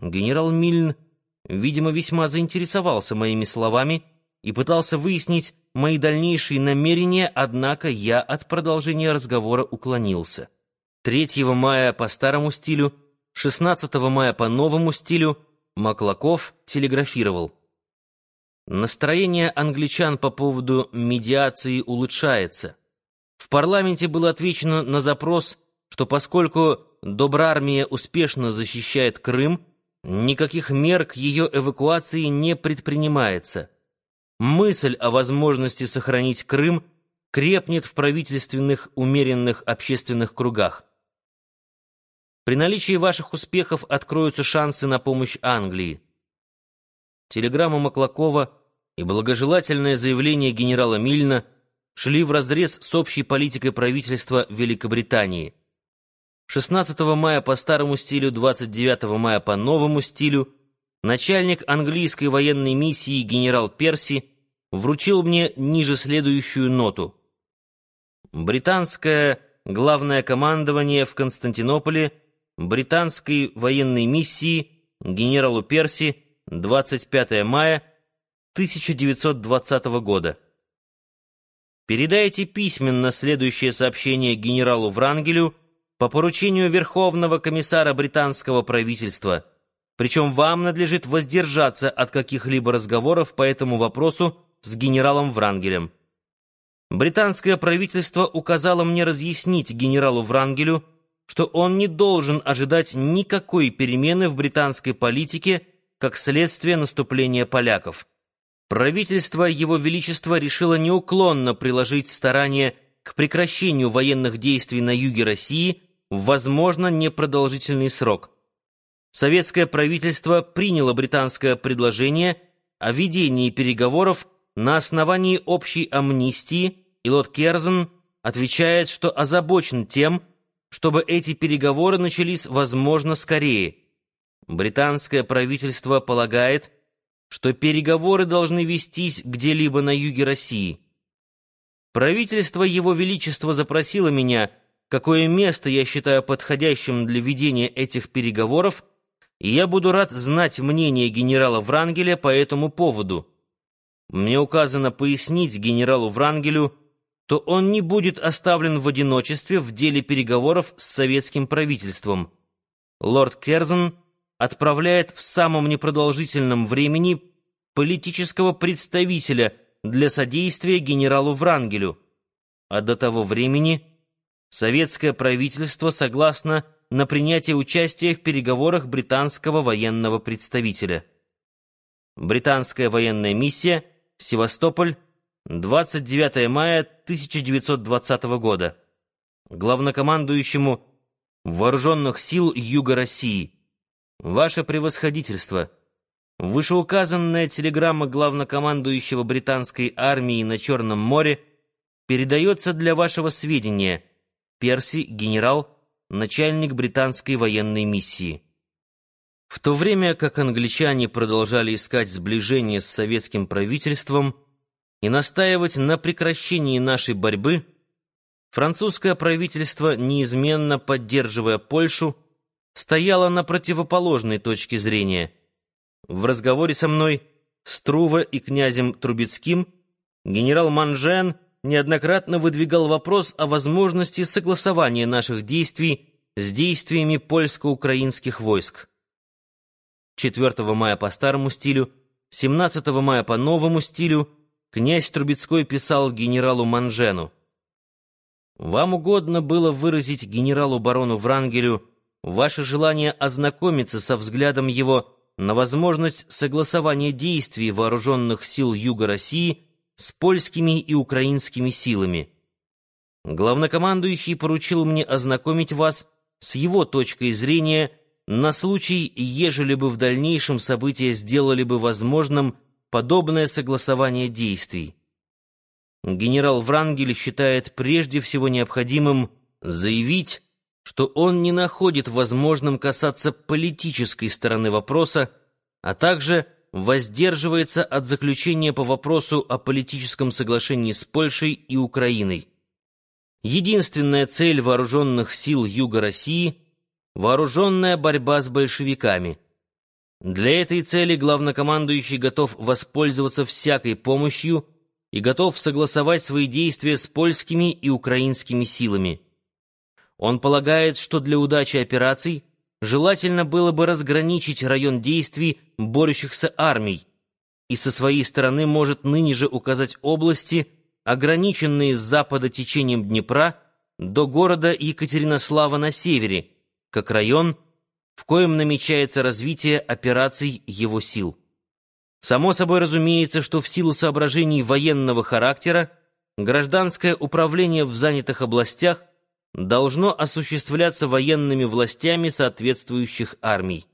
Генерал Мильн, видимо, весьма заинтересовался моими словами и пытался выяснить мои дальнейшие намерения, однако я от продолжения разговора уклонился. 3 мая по старому стилю, 16 мая по новому стилю Маклаков телеграфировал. Настроение англичан по поводу медиации улучшается. В парламенте было отвечено на запрос, что поскольку Добрармия успешно защищает Крым, никаких мер к ее эвакуации не предпринимается. Мысль о возможности сохранить Крым крепнет в правительственных умеренных общественных кругах. При наличии ваших успехов откроются шансы на помощь Англии. Телеграмма Маклакова и благожелательное заявление генерала Мильна шли вразрез с общей политикой правительства Великобритании. 16 мая по старому стилю, 29 мая по новому стилю начальник английской военной миссии генерал Перси вручил мне ниже следующую ноту. Британское главное командование в Константинополе британской военной миссии генералу Перси 25 мая 1920 года. Передайте письменно следующее сообщение генералу Врангелю по поручению Верховного комиссара британского правительства, причем вам надлежит воздержаться от каких-либо разговоров по этому вопросу с генералом Врангелем. Британское правительство указало мне разъяснить генералу Врангелю, что он не должен ожидать никакой перемены в британской политике как следствие наступления поляков. Правительство Его Величества решило неуклонно приложить старания к прекращению военных действий на юге России в, возможно, непродолжительный срок. Советское правительство приняло британское предложение о ведении переговоров на основании общей амнистии, и лорд Керзен отвечает, что озабочен тем, чтобы эти переговоры начались, возможно, скорее. Британское правительство полагает, что переговоры должны вестись где-либо на юге России. Правительство Его Величества запросило меня какое место я считаю подходящим для ведения этих переговоров, и я буду рад знать мнение генерала Врангеля по этому поводу. Мне указано пояснить генералу Врангелю, то он не будет оставлен в одиночестве в деле переговоров с советским правительством. Лорд Керзен отправляет в самом непродолжительном времени политического представителя для содействия генералу Врангелю, а до того времени советское правительство согласно на принятие участия в переговорах британского военного представителя. Британская военная миссия, Севастополь, 29 мая 1920 года. Главнокомандующему Вооруженных сил Юга России. Ваше превосходительство. Вышеуказанная телеграмма главнокомандующего британской армии на Черном море передается для вашего сведения – Перси, генерал, начальник британской военной миссии. В то время как англичане продолжали искать сближение с советским правительством и настаивать на прекращении нашей борьбы, французское правительство, неизменно поддерживая Польшу, стояло на противоположной точке зрения. В разговоре со мной, Струва и князем Трубецким, генерал Манжен — неоднократно выдвигал вопрос о возможности согласования наших действий с действиями польско-украинских войск. 4 мая по старому стилю, 17 мая по новому стилю князь Трубецкой писал генералу Манжену. «Вам угодно было выразить генералу-барону Врангелю ваше желание ознакомиться со взглядом его на возможность согласования действий вооруженных сил Юга России с польскими и украинскими силами. Главнокомандующий поручил мне ознакомить вас с его точкой зрения на случай, ежели бы в дальнейшем события сделали бы возможным подобное согласование действий. Генерал Врангель считает прежде всего необходимым заявить, что он не находит возможным касаться политической стороны вопроса, а также воздерживается от заключения по вопросу о политическом соглашении с Польшей и Украиной. Единственная цель вооруженных сил Юга России — вооруженная борьба с большевиками — Для этой цели главнокомандующий готов воспользоваться всякой помощью и готов согласовать свои действия с польскими и украинскими силами. Он полагает, что для удачи операций желательно было бы разграничить район действий борющихся армий и со своей стороны может ныне же указать области, ограниченные с запада течением Днепра до города Екатеринослава на севере, как район, в коем намечается развитие операций его сил. Само собой разумеется, что в силу соображений военного характера гражданское управление в занятых областях должно осуществляться военными властями соответствующих армий.